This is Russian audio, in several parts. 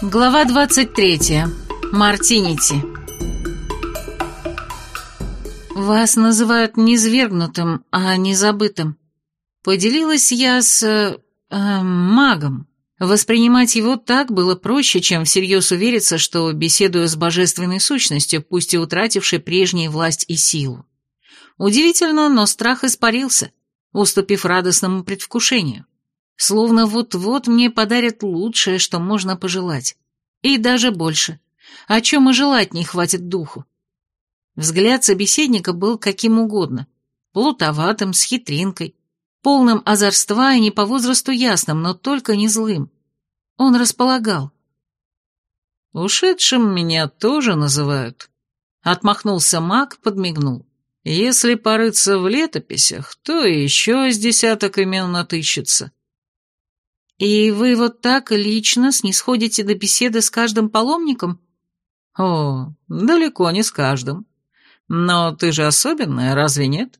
Глава 23. Мартинити. Вас называют не свергнутым, а не забытым. Поделилась я с... Э, магом. Воспринимать его так было проще, чем всерьез увериться, что беседую с божественной сущностью, пусть и утратившей прежнюю власть и силу. Удивительно, но страх испарился, уступив радостному предвкушению. Словно вот-вот мне подарят лучшее, что можно пожелать. И даже больше. О чем и желать не хватит духу. Взгляд собеседника был каким угодно. Плутоватым, с хитринкой, полным озорства и не по возрасту ясным, но только не злым. Он располагал. «Ушедшим меня тоже называют», — отмахнулся маг, подмигнул. «Если порыться в летописях, то еще с десяток имен натыщется. «И вы вот так лично снисходите до беседы с каждым паломником?» «О, далеко не с каждым. Но ты же особенная, разве нет?»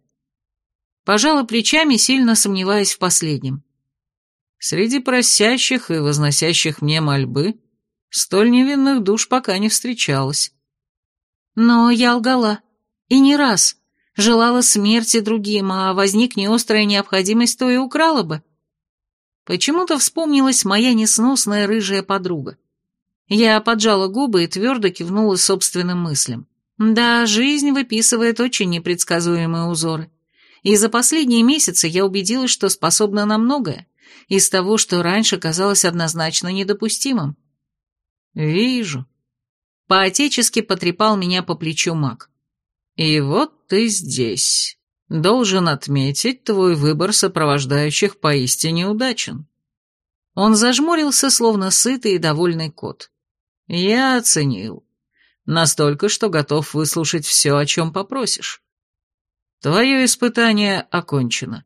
Пожала плечами, сильно сомневаясь в последнем. «Среди просящих и возносящих мне мольбы столь невинных душ пока не встречалось». «Но я лгала. И не раз. Желала смерти другим, а возникне острая необходимость, то и украла бы. Почему-то вспомнилась моя несносная рыжая подруга. Я поджала губы и твердо кивнула собственным мыслям. Да, жизнь выписывает очень непредсказуемые узоры. И за последние месяцы я убедилась, что способна на многое, из того, что раньше казалось однозначно недопустимым. «Вижу». Поотечески потрепал меня по плечу маг. «И вот ты здесь». Должен отметить, твой выбор сопровождающих поистине удачен. Он зажмурился, словно сытый и довольный кот. Я оценил. Настолько, что готов выслушать все, о чем попросишь. Твое испытание окончено.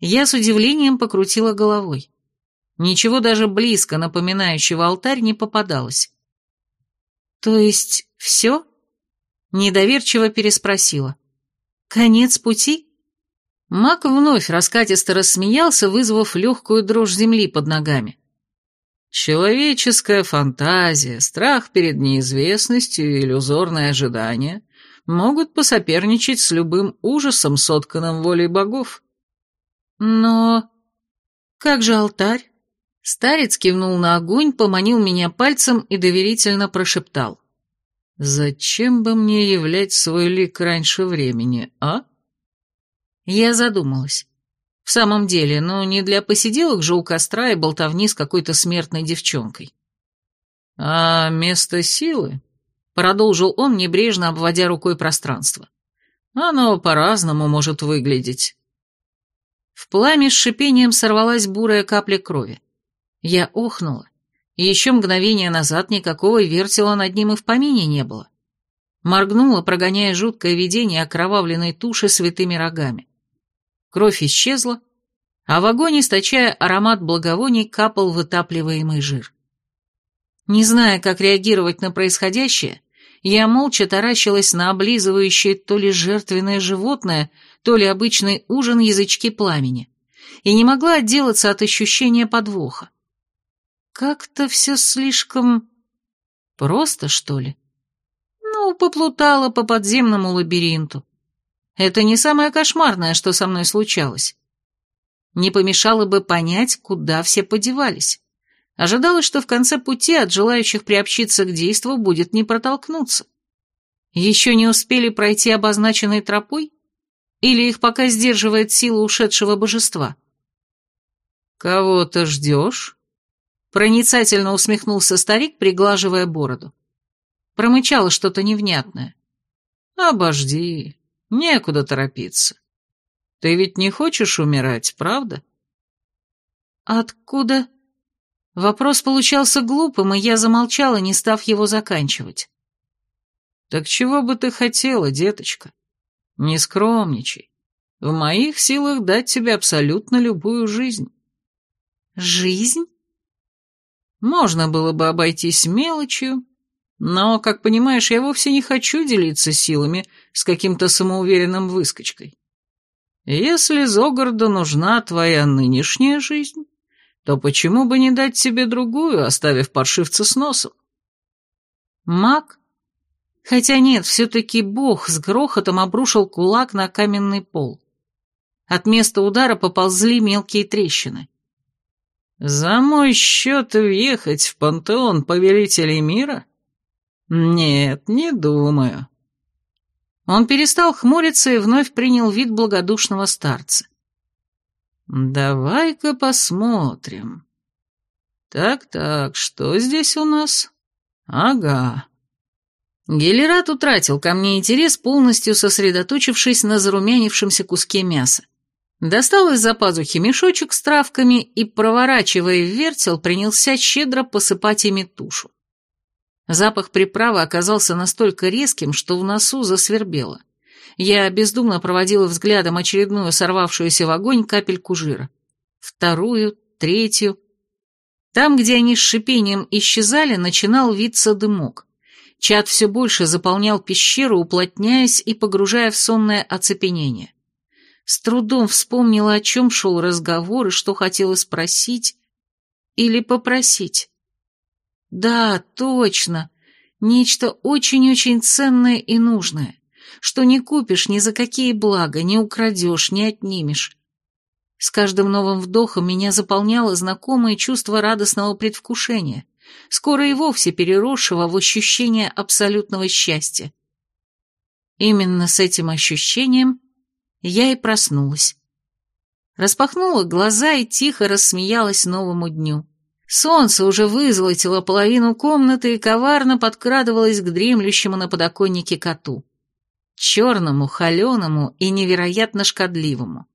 Я с удивлением покрутила головой. Ничего даже близко напоминающего алтарь не попадалось. То есть все? Недоверчиво переспросила. Конец пути? Мак вновь раскатисто рассмеялся, вызвав легкую дрожь земли под ногами. Человеческая фантазия, страх перед неизвестностью и иллюзорное ожидание могут посоперничать с любым ужасом, сотканным волей богов. Но... как же алтарь? Старец кивнул на огонь, поманил меня пальцем и доверительно прошептал. «Зачем бы мне являть свой лик раньше времени, а?» Я задумалась. В самом деле, ну не для посиделок же у костра и болтовни с какой-то смертной девчонкой. «А место силы?» — продолжил он, небрежно обводя рукой пространство. «Оно по-разному может выглядеть». В пламя с шипением сорвалась бурая капля крови. Я охнула еще мгновение назад никакого вертела над ним и в помине не было. Моргнула, прогоняя жуткое видение окровавленной туши святыми рогами. Кровь исчезла, а в огонь, источая аромат благовоний, капал вытапливаемый жир. Не зная, как реагировать на происходящее, я молча таращилась на облизывающее то ли жертвенное животное, то ли обычный ужин язычки пламени, и не могла отделаться от ощущения подвоха. Как-то все слишком... просто, что ли? Ну, поплутала по подземному лабиринту. Это не самое кошмарное, что со мной случалось. Не помешало бы понять, куда все подевались. Ожидалось, что в конце пути от желающих приобщиться к действу будет не протолкнуться. Еще не успели пройти обозначенной тропой? Или их пока сдерживает сила ушедшего божества? «Кого ты ждешь?» Проницательно усмехнулся старик, приглаживая бороду. Промычало что-то невнятное. «Обожди, некуда торопиться. Ты ведь не хочешь умирать, правда?» «Откуда?» Вопрос получался глупым, и я замолчала, не став его заканчивать. «Так чего бы ты хотела, деточка? Не скромничай. В моих силах дать тебе абсолютно любую жизнь». «Жизнь?» Можно было бы обойтись мелочью, но, как понимаешь, я вовсе не хочу делиться силами с каким-то самоуверенным выскочкой. Если Зогарду нужна твоя нынешняя жизнь, то почему бы не дать себе другую, оставив паршивца с носом? Маг? Хотя нет, все-таки бог с грохотом обрушил кулак на каменный пол. От места удара поползли мелкие трещины. «За мой счет въехать в пантеон повелителей мира? Нет, не думаю». Он перестал хмуриться и вновь принял вид благодушного старца. «Давай-ка посмотрим. Так-так, что здесь у нас? Ага». Гелерат утратил ко мне интерес, полностью сосредоточившись на зарумянившемся куске мяса. Достал из-за пазухи мешочек с травками и, проворачивая вертел, принялся щедро посыпать ими тушу. Запах приправы оказался настолько резким, что в носу засвербело. Я бездумно проводила взглядом очередную сорвавшуюся в огонь капельку жира. Вторую, третью. Там, где они с шипением исчезали, начинал виться дымок. Чад все больше заполнял пещеру, уплотняясь и погружая в сонное оцепенение. С трудом вспомнила, о чем шел разговор и что хотела спросить или попросить. Да, точно, нечто очень-очень ценное и нужное, что не купишь ни за какие блага, не украдешь, не отнимешь. С каждым новым вдохом меня заполняло знакомое чувство радостного предвкушения, скоро и вовсе переросшего в ощущение абсолютного счастья. Именно с этим ощущением я и проснулась. Распахнула глаза и тихо рассмеялась новому дню. Солнце уже вызолотило половину комнаты и коварно подкрадывалось к дремлющему на подоконнике коту. Черному, холеному и невероятно шкодливому.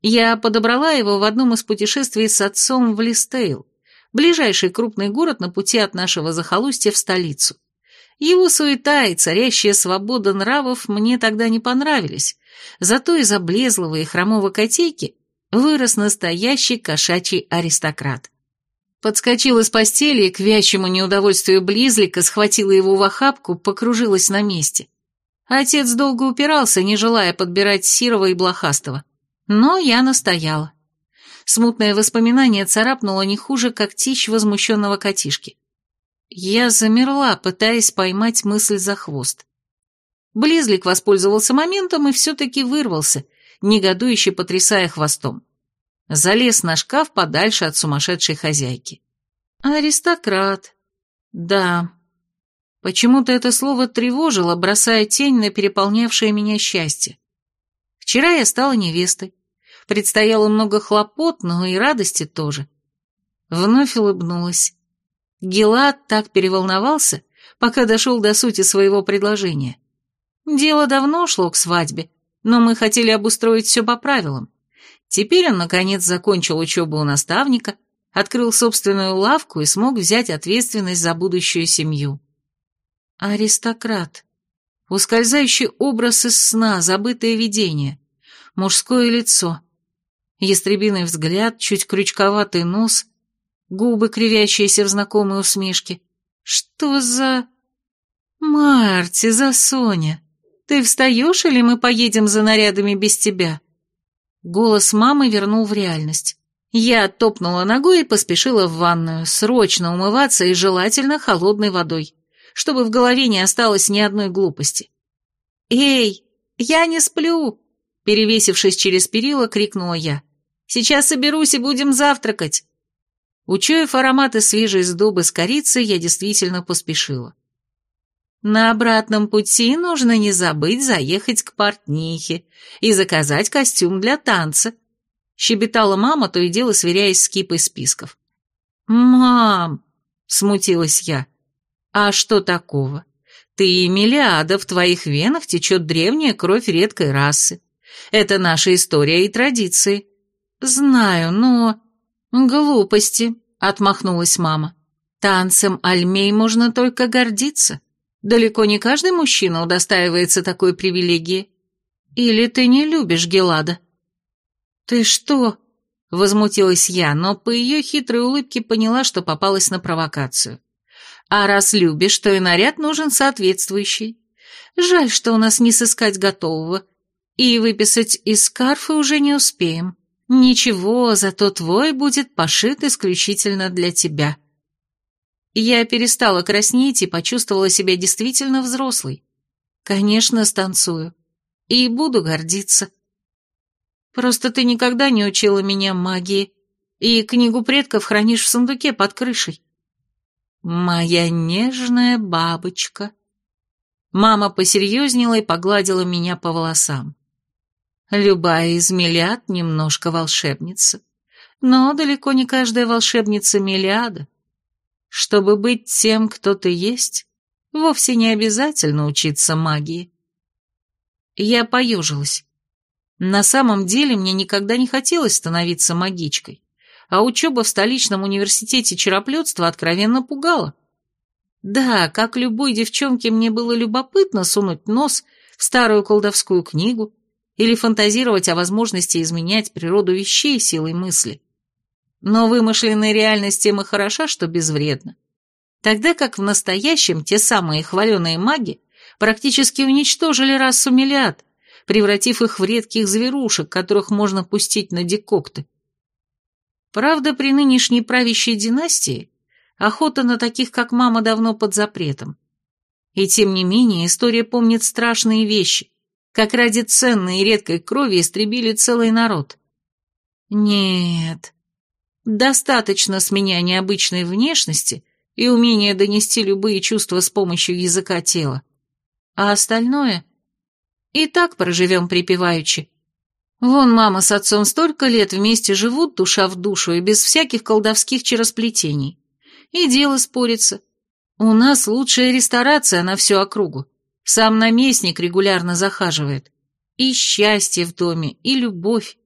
Я подобрала его в одном из путешествий с отцом в Листейл, ближайший крупный город на пути от нашего захолустья в столицу. Его суета и царящая свобода нравов мне тогда не понравились, зато из облезлого и хромого котейки вырос настоящий кошачий аристократ. Подскочил из постели и к вящему неудовольствию Близлика схватила его в охапку, покружилась на месте. Отец долго упирался, не желая подбирать Сирова и Блохастого. Но я настояла. Смутное воспоминание царапнуло не хуже, как тищ возмущенного котишки. Я замерла, пытаясь поймать мысль за хвост. Близлик воспользовался моментом и все-таки вырвался, негодующе потрясая хвостом. Залез на шкаф подальше от сумасшедшей хозяйки. Аристократ. Да. Почему-то это слово тревожило, бросая тень на переполнявшее меня счастье. Вчера я стала невестой. Предстояло много хлопот, но и радости тоже. Вновь улыбнулась. Гелат так переволновался, пока дошел до сути своего предложения. Дело давно шло к свадьбе, но мы хотели обустроить все по правилам. Теперь он, наконец, закончил учебу у наставника, открыл собственную лавку и смог взять ответственность за будущую семью. Аристократ. Ускользающий образ из сна, забытое видение. Мужское лицо. Ястребиный взгляд, чуть крючковатый нос, губы, кривящиеся в знакомой усмешке. Что за... Марти, за Соня. Ты встаешь или мы поедем за нарядами без тебя? Голос мамы вернул в реальность. Я топнула ногой и поспешила в ванную, срочно умываться и желательно холодной водой, чтобы в голове не осталось ни одной глупости. «Эй, я не сплю!» Перевесившись через перила, крикнула я. «Сейчас соберусь и будем завтракать!» Учуяв ароматы свежей сдобы с корицей, я действительно поспешила. На обратном пути нужно не забыть заехать к портнихе и заказать костюм для танца. Щебетала мама, то и дело сверяясь с кипой списков. «Мам!» — смутилась я. «А что такого? Ты Мелиада, в твоих венах течет древняя кровь редкой расы. Это наша история и традиции». «Знаю, но...» «Глупости», — отмахнулась мама. «Танцем Альмей можно только гордиться. Далеко не каждый мужчина удостаивается такой привилегии. Или ты не любишь Гелада?» «Ты что?» — возмутилась я, но по ее хитрой улыбке поняла, что попалась на провокацию. «А раз любишь, то и наряд нужен соответствующий. Жаль, что у нас не сыскать готового, и выписать из скарфа уже не успеем. Ничего, зато твой будет пошит исключительно для тебя. Я перестала краснеть и почувствовала себя действительно взрослой. Конечно, станцую. И буду гордиться. Просто ты никогда не учила меня магии, и книгу предков хранишь в сундуке под крышей. Моя нежная бабочка. Мама посерьезнела и погладила меня по волосам. Любая из миллиад немножко волшебница, но далеко не каждая волшебница миллиада. Чтобы быть тем, кто ты есть, вовсе не обязательно учиться магии. Я поежилась. На самом деле мне никогда не хотелось становиться магичкой, а учеба в столичном университете чероплетства откровенно пугала. Да, как любой девчонке мне было любопытно сунуть нос в старую колдовскую книгу или фантазировать о возможности изменять природу вещей силой мысли. Но вымышленной реальность тем и хороша, что безвредна. Тогда как в настоящем те самые хваленые маги практически уничтожили расу Мелиад, превратив их в редких зверушек, которых можно пустить на декокты. Правда, при нынешней правящей династии охота на таких, как мама, давно под запретом. И тем не менее история помнит страшные вещи, как ради ценной и редкой крови истребили целый народ. Нет, достаточно с меня необычной внешности и умения донести любые чувства с помощью языка тела. А остальное... И так проживем припеваючи. Вон мама с отцом столько лет вместе живут душа в душу и без всяких колдовских черосплетений. И дело спорится. У нас лучшая ресторация на всю округу. Сам наместник регулярно захаживает. И счастье в доме, и любовь.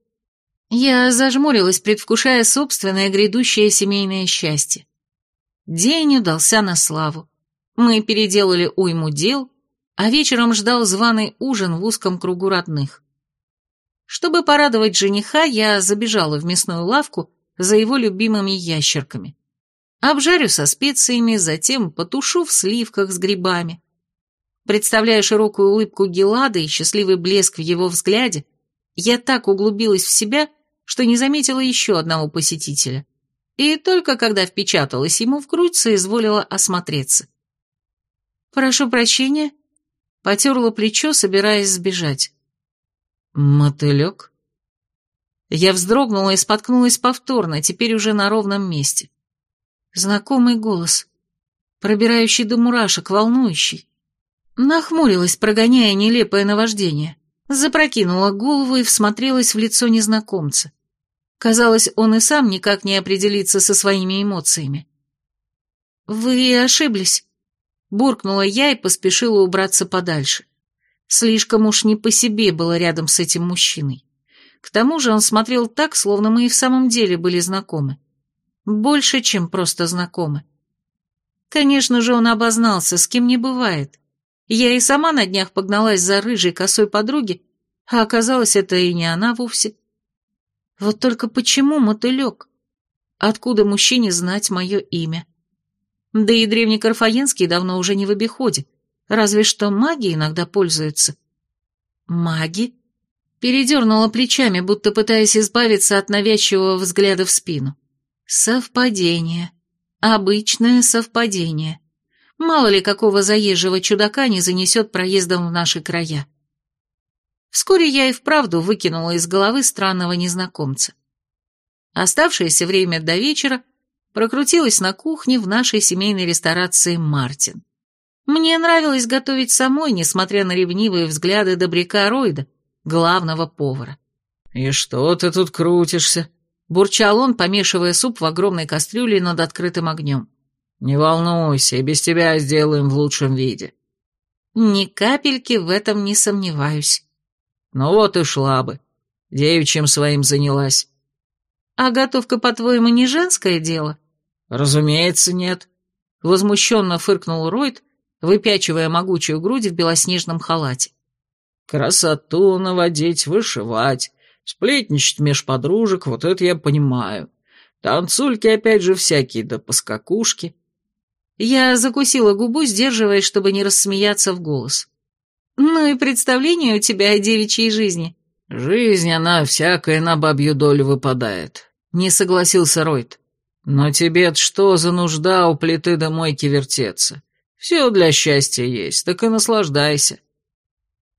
Я зажмурилась, предвкушая собственное грядущее семейное счастье. День удался на славу. Мы переделали уйму дел, а вечером ждал званый ужин в узком кругу родных. Чтобы порадовать жениха, я забежала в мясную лавку за его любимыми ящерками. Обжарю со специями, затем потушу в сливках с грибами. Представляя широкую улыбку Гелада и счастливый блеск в его взгляде, я так углубилась в себя, что не заметила еще одного посетителя. И только когда впечаталась ему в грудь, соизволила осмотреться. «Прошу прощения», Потерла плечо, собираясь сбежать. «Мотылек?» Я вздрогнула и споткнулась повторно, теперь уже на ровном месте. Знакомый голос, пробирающий до мурашек, волнующий. Нахмурилась, прогоняя нелепое наваждение. Запрокинула голову и всмотрелась в лицо незнакомца. Казалось, он и сам никак не определится со своими эмоциями. «Вы ошиблись», Буркнула я и поспешила убраться подальше. Слишком уж не по себе было рядом с этим мужчиной. К тому же он смотрел так, словно мы и в самом деле были знакомы. Больше, чем просто знакомы. Конечно же, он обознался, с кем не бывает. Я и сама на днях погналась за рыжей косой подруги, а оказалось, это и не она вовсе. Вот только почему мотылек? Откуда мужчине знать мое имя? Да и древний Карфаенский давно уже не в обиходе, разве что маги иногда пользуются. Маги? Передернула плечами, будто пытаясь избавиться от навязчивого взгляда в спину. Совпадение. Обычное совпадение. Мало ли какого заезжего чудака не занесет проездом в наши края. Вскоре я и вправду выкинула из головы странного незнакомца. Оставшееся время до вечера прокрутилась на кухне в нашей семейной ресторации «Мартин». Мне нравилось готовить самой, несмотря на ревнивые взгляды добряка Ройда, главного повара. «И что ты тут крутишься?» — бурчал он, помешивая суп в огромной кастрюле над открытым огнем. «Не волнуйся, и без тебя сделаем в лучшем виде». Ни капельки в этом не сомневаюсь. Ну вот и шла бы. Девичьим своим занялась. А готовка, по-твоему, не женское дело? «Разумеется, нет», — возмущенно фыркнул Ройд, выпячивая могучую грудь в белоснежном халате. «Красоту наводить, вышивать, сплетничать меж подружек, вот это я понимаю. Танцульки опять же всякие, да поскакушки». Я закусила губу, сдерживаясь, чтобы не рассмеяться в голос. «Ну и представление у тебя о девичьей жизни. Жизнь, она всякая на бабью долю выпадает, не согласился Ройд. Но тебе что за нужда у плиты до мойки вертеться? Все для счастья есть, так и наслаждайся.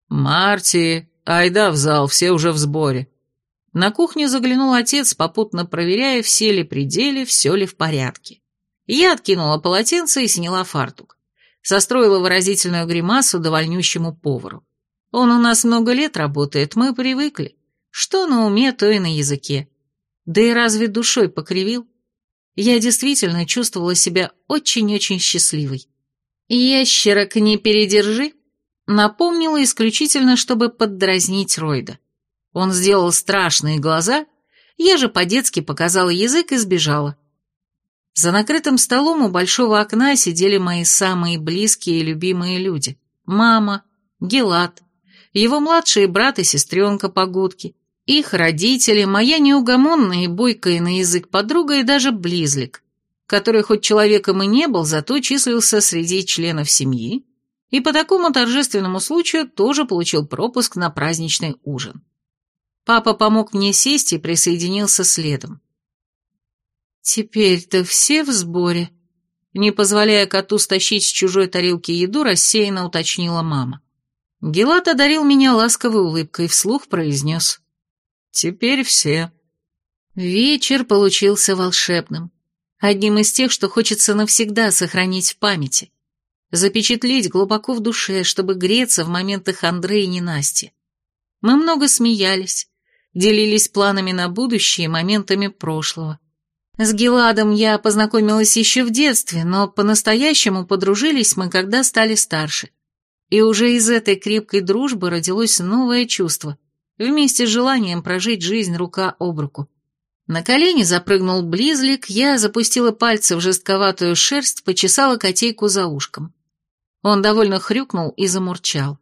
Марти, айда в зал, все уже в сборе. На кухню заглянул отец, попутно проверяя, все ли пределы, все ли в порядке. Я откинула полотенце и сняла фартук. Состроила выразительную гримасу довольнющему повару. Он у нас много лет работает, мы привыкли. Что на уме, то и на языке. Да и разве душой покривил? Я действительно чувствовала себя очень-очень счастливой. «Ящерок не передержи», напомнила исключительно, чтобы поддразнить Ройда. Он сделал страшные глаза, я же по-детски показала язык и сбежала. За накрытым столом у большого окна сидели мои самые близкие и любимые люди. Мама, Гелат, его младший брат и сестренка Погодки, их родители, моя неугомонная и бойкая на язык подруга и даже Близлик, который хоть человеком и не был, зато числился среди членов семьи, и по такому торжественному случаю тоже получил пропуск на праздничный ужин. Папа помог мне сесть и присоединился следом. «Теперь-то все в сборе», — не позволяя коту стащить с чужой тарелки еду, рассеянно уточнила мама. Гелат одарил меня ласковой улыбкой, вслух произнес. «Теперь все». Вечер получился волшебным. Одним из тех, что хочется навсегда сохранить в памяти. Запечатлеть глубоко в душе, чтобы греться в моментах Андрея и ненасти. Мы много смеялись, делились планами на будущее и моментами прошлого. С Геладом я познакомилась еще в детстве, но по-настоящему подружились мы, когда стали старше. И уже из этой крепкой дружбы родилось новое чувство, вместе с желанием прожить жизнь рука об руку. На колени запрыгнул близлик, я запустила пальцы в жестковатую шерсть, почесала котейку за ушком. Он довольно хрюкнул и замурчал.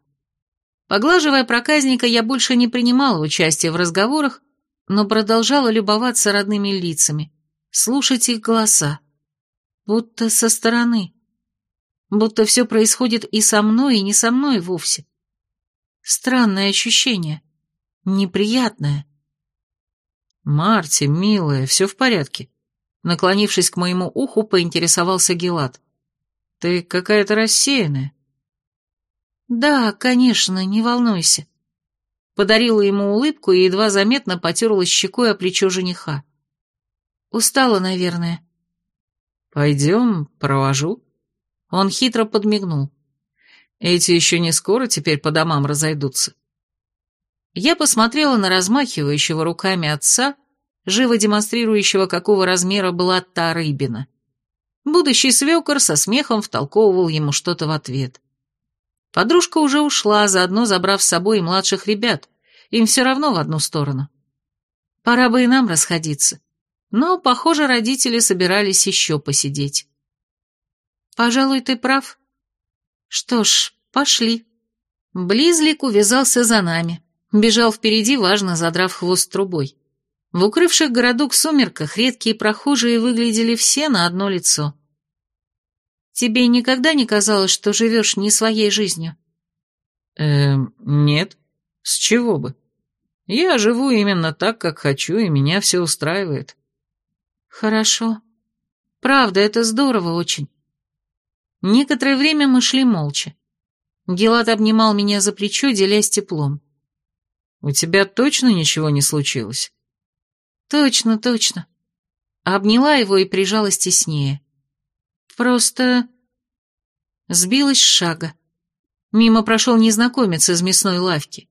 Поглаживая проказника, я больше не принимала участия в разговорах, но продолжала любоваться родными лицами, слушать их голоса. Будто со стороны. Будто все происходит и со мной, и не со мной вовсе. Странное ощущение. Неприятное. «Марти, милая, все в порядке?» Наклонившись к моему уху, поинтересовался Гелат. «Ты какая-то рассеянная». «Да, конечно, не волнуйся». Подарила ему улыбку и едва заметно потерла щекой о плечо жениха. Устала, наверное. Пойдем, провожу. Он хитро подмигнул. Эти еще не скоро теперь по домам разойдутся. Я посмотрела на размахивающего руками отца, живо демонстрирующего, какого размера была та рыбина. Будущий свекор со смехом втолковывал ему что-то в ответ. Подружка уже ушла, заодно забрав с собой и младших ребят, им все равно в одну сторону. Пора бы и нам расходиться но, похоже, родители собирались еще посидеть. «Пожалуй, ты прав. Что ж, пошли». Близлик увязался за нами, бежал впереди, важно задрав хвост трубой. В укрывших городок сумерках редкие прохожие выглядели все на одно лицо. «Тебе никогда не казалось, что живешь не своей жизнью?» «Эм, нет. С чего бы? Я живу именно так, как хочу, и меня все устраивает». «Хорошо. Правда, это здорово очень». Некоторое время мы шли молча. Гелат обнимал меня за плечо, делясь теплом. «У тебя точно ничего не случилось?» «Точно, точно». Обняла его и прижалась теснее. «Просто...» Сбилась с шага. Мимо прошел незнакомец из мясной лавки.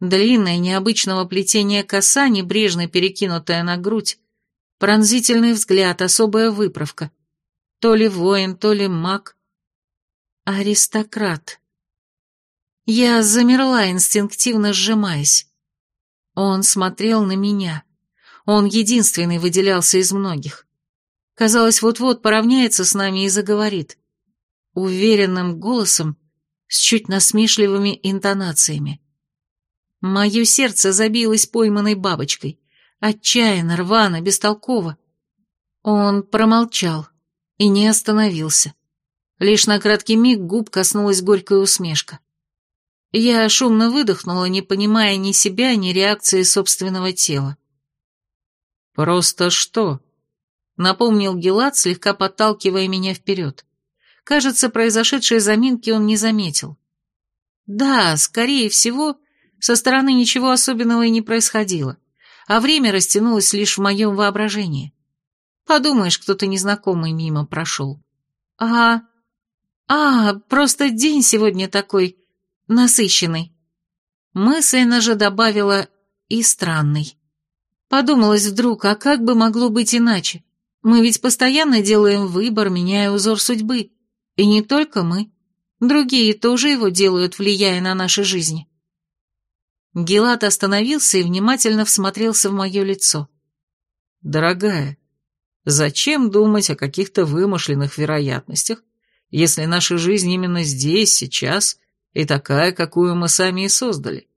Длинная, необычного плетения коса, небрежно перекинутая на грудь, Пронзительный взгляд, особая выправка. То ли воин, то ли маг. Аристократ. Я замерла, инстинктивно сжимаясь. Он смотрел на меня. Он единственный выделялся из многих. Казалось, вот-вот поравняется с нами и заговорит. Уверенным голосом, с чуть насмешливыми интонациями. Мое сердце забилось пойманной бабочкой. Отчаянно, рвано, бестолково. Он промолчал и не остановился. Лишь на краткий миг губ коснулась горькая усмешка. Я шумно выдохнула, не понимая ни себя, ни реакции собственного тела. «Просто что?» — напомнил Гелат, слегка подталкивая меня вперед. Кажется, произошедшие заминки он не заметил. Да, скорее всего, со стороны ничего особенного и не происходило, а время растянулось лишь в моем воображении. Подумаешь, кто-то незнакомый мимо прошел. А... А, просто день сегодня такой насыщенный. Мысленно же добавила и странный. Подумалось вдруг, а как бы могло быть иначе? Мы ведь постоянно делаем выбор, меняя узор судьбы. И не только мы. Другие тоже его делают, влияя на наши жизни. Гелат остановился и внимательно всмотрелся в мое лицо. «Дорогая, зачем думать о каких-то вымышленных вероятностях, если наша жизнь именно здесь, сейчас и такая, какую мы сами и создали.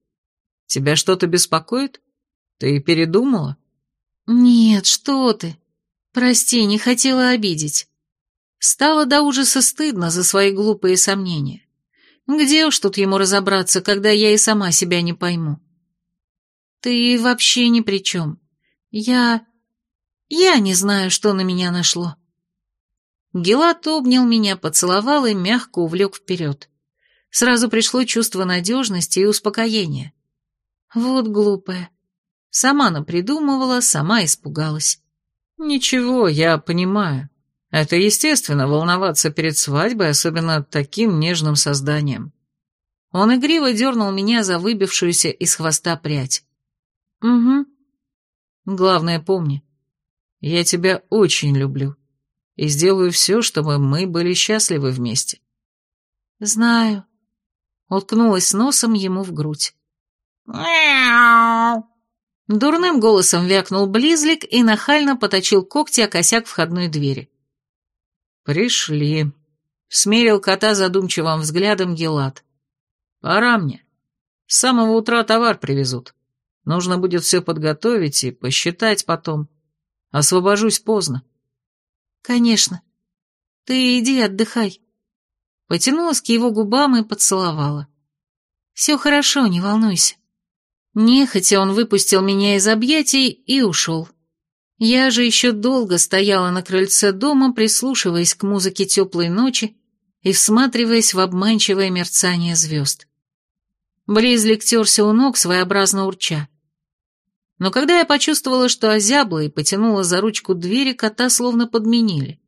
Тебя что-то беспокоит? Ты передумала? Нет, что ты. Прости, не хотела обидеть. Стало до ужаса стыдно за свои глупые сомнения. Где уж тут ему разобраться, когда я и сама себя не пойму? Ты вообще ни при чем. Я... Я не знаю, что на меня нашло. Гелат обнял меня, поцеловал и мягко увлек вперед. Сразу пришло чувство надежности и успокоения. Вот глупая. Сама напридумывала, сама испугалась. Ничего, я понимаю. Это естественно, волноваться перед свадьбой, особенно таким нежным созданием. Он игриво дернул меня за выбившуюся из хвоста прядь. Угу. Главное, помни, я тебя очень люблю и сделаю все, чтобы мы были счастливы вместе. Знаю уткнулась носом ему в грудь. «Мяу!» Дурным голосом вякнул Близлик и нахально поточил когти о косяк входной двери. «Пришли», — смерил кота задумчивым взглядом Гелат. «Пора мне. С самого утра товар привезут. Нужно будет все подготовить и посчитать потом. Освобожусь поздно». «Конечно. Ты иди отдыхай потянулась к его губам и поцеловала. «Все хорошо, не волнуйся». Нехотя он выпустил меня из объятий и ушел. Я же еще долго стояла на крыльце дома, прислушиваясь к музыке теплой ночи и всматриваясь в обманчивое мерцание звезд. Близлик терся у ног, своеобразно урча. Но когда я почувствовала, что озябла и потянула за ручку двери, кота словно подменили.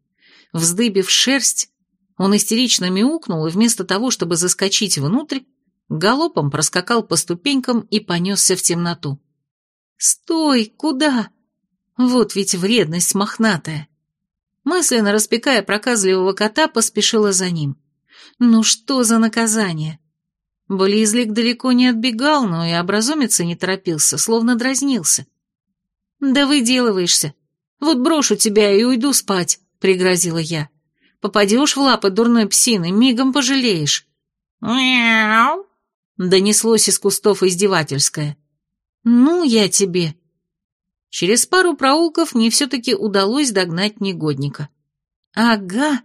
Вздыбив шерсть, он истерично мяукнул и вместо того, чтобы заскочить внутрь, галопом проскакал по ступенькам и понесся в темноту. «Стой! Куда?» Вот ведь вредность мохнатая. Мысленно распекая проказливого кота, поспешила за ним. Ну что за наказание? Близлик далеко не отбегал, но и образумиться не торопился, словно дразнился. «Да выделываешься. Вот брошу тебя и уйду спать», — пригрозила я. Попадешь в лапы дурной псины, мигом пожалеешь. «Мяу!» — донеслось из кустов издевательское. «Ну, я тебе». Через пару проулков мне все-таки удалось догнать негодника. «Ага,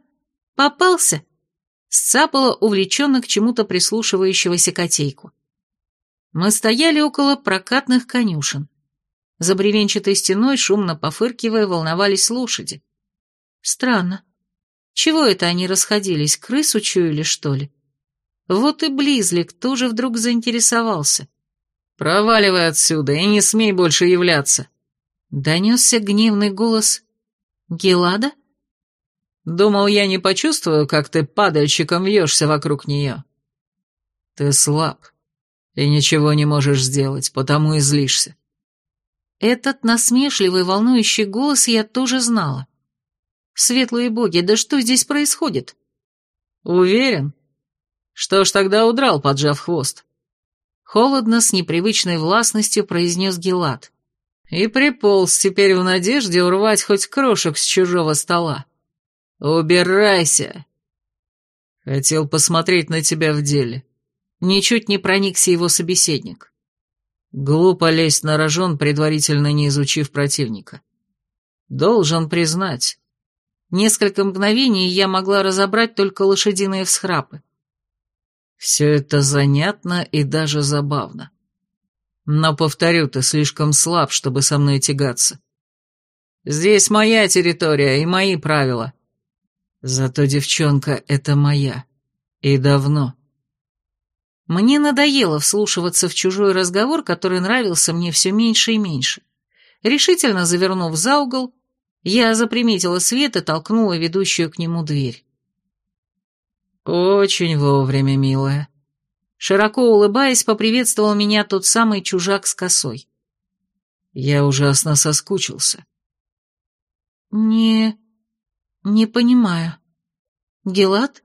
попался!» — сцапала увлеченно к чему-то прислушивающегося котейку. Мы стояли около прокатных конюшен. За бревенчатой стеной, шумно пофыркивая, волновались лошади. Странно. Чего это они расходились, крысу чуяли, что ли? Вот и Близлик тоже вдруг заинтересовался. «Проваливай отсюда и не смей больше являться!» Донесся гневный голос Гелада? «Думал, я не почувствую, как ты падальщиком вьешься вокруг нее. Ты слаб и ничего не можешь сделать, потому и злишься». Этот насмешливый, волнующий голос я тоже знала. Светлые боги, да что здесь происходит? Уверен? Что ж тогда удрал, поджав хвост? Холодно, с непривычной властностью произнес Гелат. И приполз теперь в надежде урвать хоть крошек с чужого стола. Убирайся! Хотел посмотреть на тебя в деле. Ничуть не проникся его собеседник. Глупо лезть на рожон, предварительно не изучив противника. Должен признать, Несколько мгновений я могла разобрать только лошадиные всхрапы. Все это занятно и даже забавно. Но, повторю, ты слишком слаб, чтобы со мной тягаться. Здесь моя территория и мои правила. Зато девчонка — это моя. И давно. Мне надоело вслушиваться в чужой разговор, который нравился мне все меньше и меньше. Решительно завернув за угол, я заприметила свет и толкнула ведущую к нему дверь. «Очень вовремя, милая». Широко улыбаясь, поприветствовал меня тот самый чужак с косой. «Я ужасно соскучился». «Не... не понимаю. Гелат?»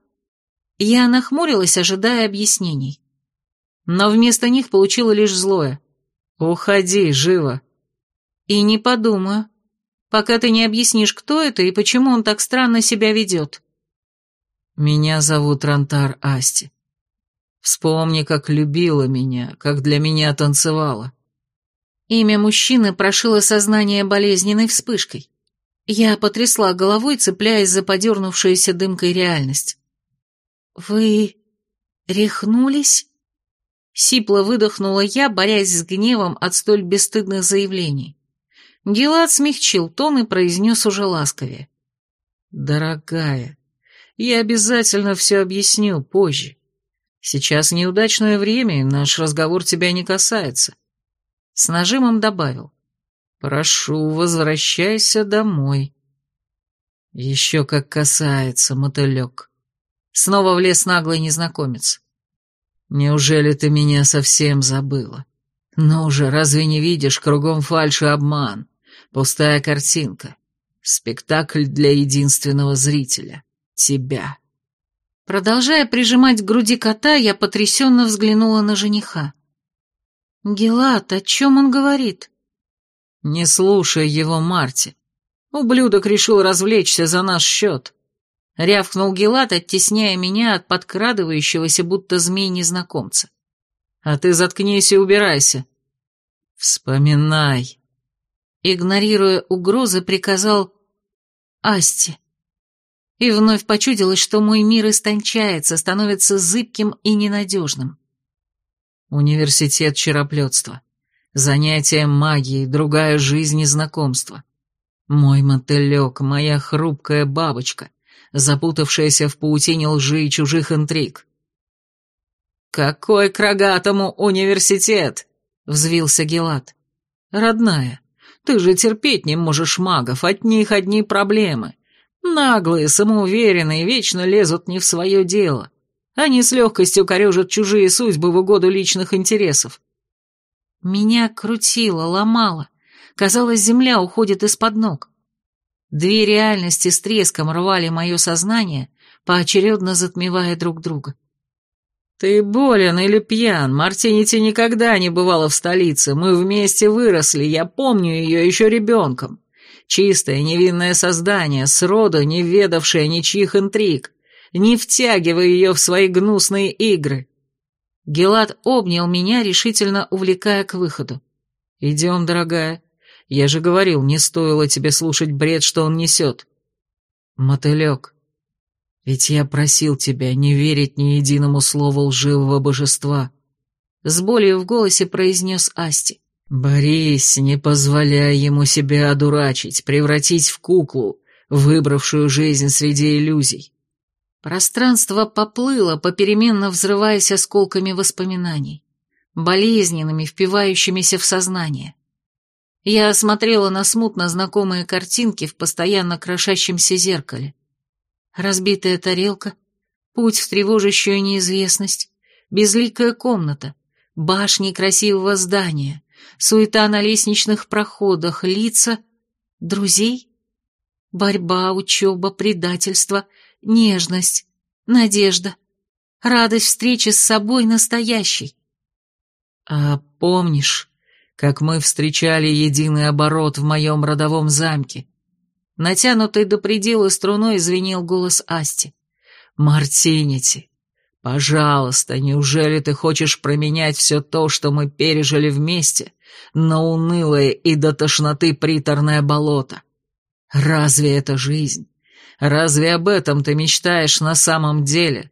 Я нахмурилась, ожидая объяснений. Но вместо них получила лишь злое. «Уходи, живо!» «И не подумаю, пока ты не объяснишь, кто это и почему он так странно себя ведет». «Меня зовут Рантар Асти. Вспомни, как любила меня, как для меня танцевала». Имя мужчины прошило сознание болезненной вспышкой. Я потрясла головой, цепляясь за подернувшуюся дымкой реальность. «Вы рехнулись?» Сипло выдохнула я, борясь с гневом от столь бесстыдных заявлений. Гелат смягчил тон и произнес уже ласковее. «Дорогая, я обязательно все объясню позже. Сейчас неудачное время, наш разговор тебя не касается». С нажимом добавил. «Прошу, возвращайся домой». «Еще как касается, мотылек». Снова влез наглый незнакомец. «Неужели ты меня совсем забыла? Ну же, разве не видишь, кругом фальшь и обман, пустая картинка, спектакль для единственного зрителя, тебя». Продолжая прижимать к груди кота, я потрясенно взглянула на жениха. «Гелат, о чем он говорит?» «Не слушай его, Марти. Ублюдок решил развлечься за наш счет. — рявкнул Гелат, оттесняя меня от подкрадывающегося, будто змей незнакомца. «А ты заткнись и убирайся». «Вспоминай». Игнорируя угрозы, приказал «Асти». И вновь почудилось, что мой мир истончается, становится зыбким и ненадежным. Университет чероплетства. Занятие магией, другая жизнь и знакомство. Мой мотылек, моя хрупкая бабочка запутавшаяся в паутине лжи и чужих интриг. «Какой к рогатому университет?» — взвился Гелат. «Родная, ты же терпеть не можешь магов, от них одни проблемы. Наглые, самоуверенные, вечно лезут не в свое дело. Они с легкостью корежат чужие судьбы в угоду личных интересов». Меня крутило, ломало. Казалось, земля уходит из-под ног. Две реальности с треском рвали мое сознание, поочередно затмевая друг друга. «Ты болен или пьян? Мартинити никогда не бывала в столице. Мы вместе выросли, я помню ее еще ребенком. Чистое, невинное создание, сроду не ведавшее ничьих интриг. Не втягивай ее в свои гнусные игры». Гелат обнял меня, решительно увлекая к выходу. «Идем, дорогая. Я же говорил, не стоило тебе слушать бред, что он несет. Мотылек, ведь я просил тебя не верить ни единому слову лживого божества. С болью в голосе произнес Асти. Борись, не позволяй ему себя одурачить, превратить в куклу, выбравшую жизнь среди иллюзий. Пространство поплыло, попеременно взрываясь осколками воспоминаний, болезненными, впивающимися в сознание. Я осмотрела на смутно знакомые картинки в постоянно крошащемся зеркале. Разбитая тарелка, путь в тревожащую неизвестность, безликая комната, башни красивого здания, суета на лестничных проходах, лица друзей, борьба, учеба, предательство, нежность, надежда, радость встречи с собой настоящей. А помнишь, как мы встречали единый оборот в моем родовом замке. Натянутый до предела струной звенел голос Асти. «Мартинити, пожалуйста, неужели ты хочешь променять все то, что мы пережили вместе, на унылое и до тошноты приторное болото? Разве это жизнь? Разве об этом ты мечтаешь на самом деле?»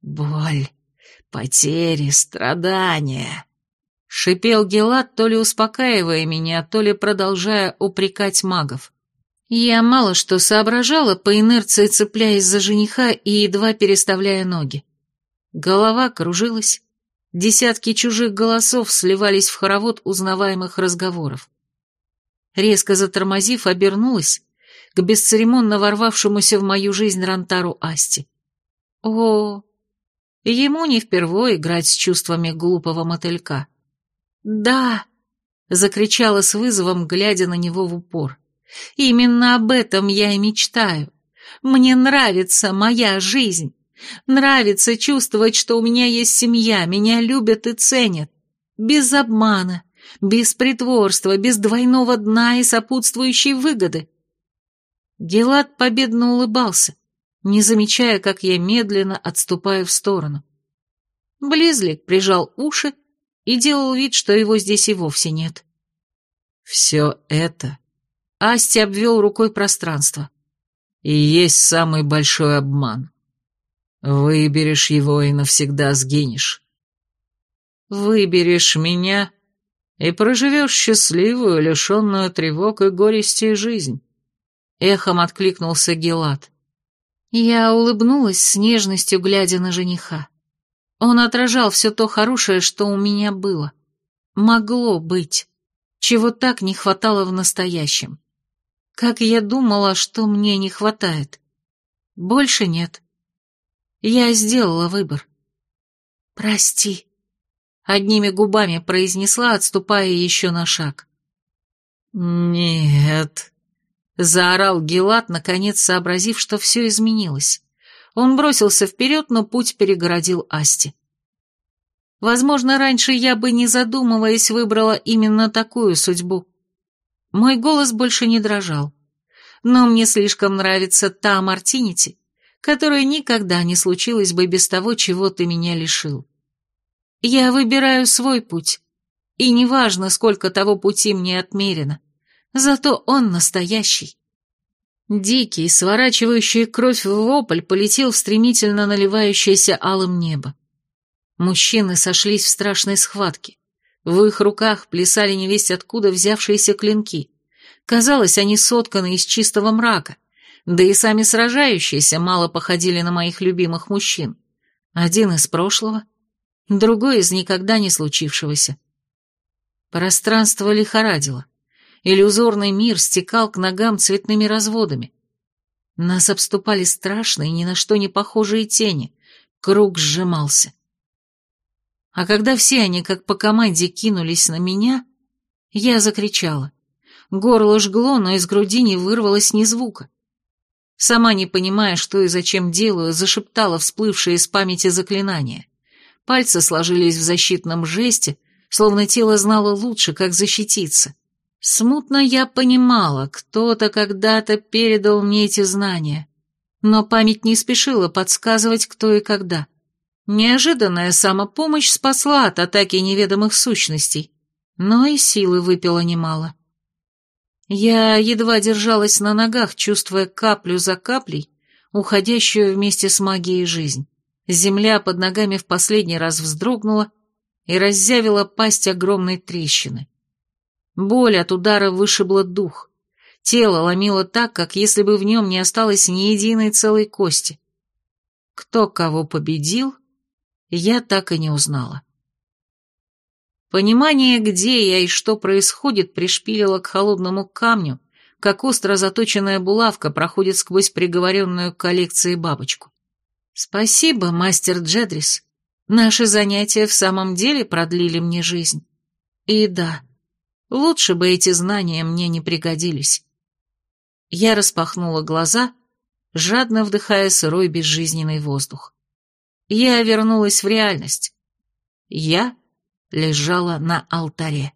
«Боль», потери, страдания. Шипел Гелат, то ли успокаивая меня, то ли продолжая упрекать магов. Я мало что соображала, по инерции цепляясь за жениха и едва переставляя ноги. Голова кружилась, десятки чужих голосов сливались в хоровод узнаваемых разговоров. Резко затормозив, обернулась к бесцеремонно ворвавшемуся в мою жизнь Рантару Асти. О, ему не впервой играть с чувствами глупого мотылька. «Да!» — закричала с вызовом, глядя на него в упор. «Именно об этом я и мечтаю. Мне нравится моя жизнь. Нравится чувствовать, что у меня есть семья, меня любят и ценят. Без обмана, без притворства, без двойного дна и сопутствующей выгоды». Гелат победно улыбался, не замечая, как я медленно отступаю в сторону. Близлик прижал уши и делал вид, что его здесь и вовсе нет. «Все это...» Асти обвел рукой пространство. «И есть самый большой обман. Выберешь его и навсегда сгинешь. Выберешь меня и проживешь счастливую, лишенную тревог и горести жизнь». Эхом откликнулся Гелат. Я улыбнулась с нежностью, глядя на жениха. Он отражал все то хорошее, что у меня было. Могло быть, чего так не хватало в настоящем. Как я думала, что мне не хватает. Больше нет. Я сделала выбор. «Прости», — одними губами произнесла, отступая еще на шаг. «Нет», — заорал Гелат, наконец сообразив, что все изменилось. Он бросился вперед, но путь перегородил Асти. Возможно, раньше я бы, не задумываясь, выбрала именно такую судьбу. Мой голос больше не дрожал. Но мне слишком нравится та Мартинити, которая никогда не случилась бы без того, чего ты меня лишил. Я выбираю свой путь, и неважно, сколько того пути мне отмерено, зато он настоящий. Дикий, сворачивающий кровь в вопль, полетел в стремительно наливающееся алым небо. Мужчины сошлись в страшной схватке. В их руках плясали невесть откуда взявшиеся клинки. Казалось, они сотканы из чистого мрака, да и сами сражающиеся мало походили на моих любимых мужчин. Один из прошлого, другой из никогда не случившегося. Пространство лихорадило. Иллюзорный мир стекал к ногам цветными разводами. Нас обступали страшные, ни на что не похожие тени. Круг сжимался. А когда все они, как по команде, кинулись на меня, я закричала. Горло жгло, но из груди не вырвалось ни звука. Сама не понимая, что и зачем делаю, зашептала всплывшее из памяти заклинание. Пальцы сложились в защитном жесте, словно тело знало лучше, как защититься. Смутно я понимала, кто-то когда-то передал мне эти знания, но память не спешила подсказывать, кто и когда. Неожиданная самопомощь спасла от атаки неведомых сущностей, но и силы выпила немало. Я едва держалась на ногах, чувствуя каплю за каплей, уходящую вместе с магией жизнь. Земля под ногами в последний раз вздрогнула и раззявила пасть огромной трещины. Боль от удара вышибла дух. Тело ломило так, как если бы в нем не осталось ни единой целой кости. Кто кого победил, я так и не узнала. Понимание, где я и что происходит, пришпилило к холодному камню, как остро заточенная булавка проходит сквозь приговоренную к коллекции бабочку. Спасибо, мастер Джедрис. Наши занятия в самом деле продлили мне жизнь. И да, Лучше бы эти знания мне не пригодились. Я распахнула глаза, жадно вдыхая сырой безжизненный воздух. Я вернулась в реальность. Я лежала на алтаре.